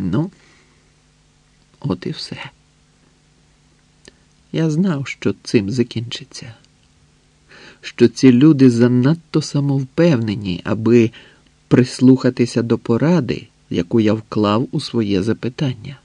Ну, от і все. Я знав, що цим закінчиться, що ці люди занадто самовпевнені, аби прислухатися до поради, яку я вклав у своє запитання.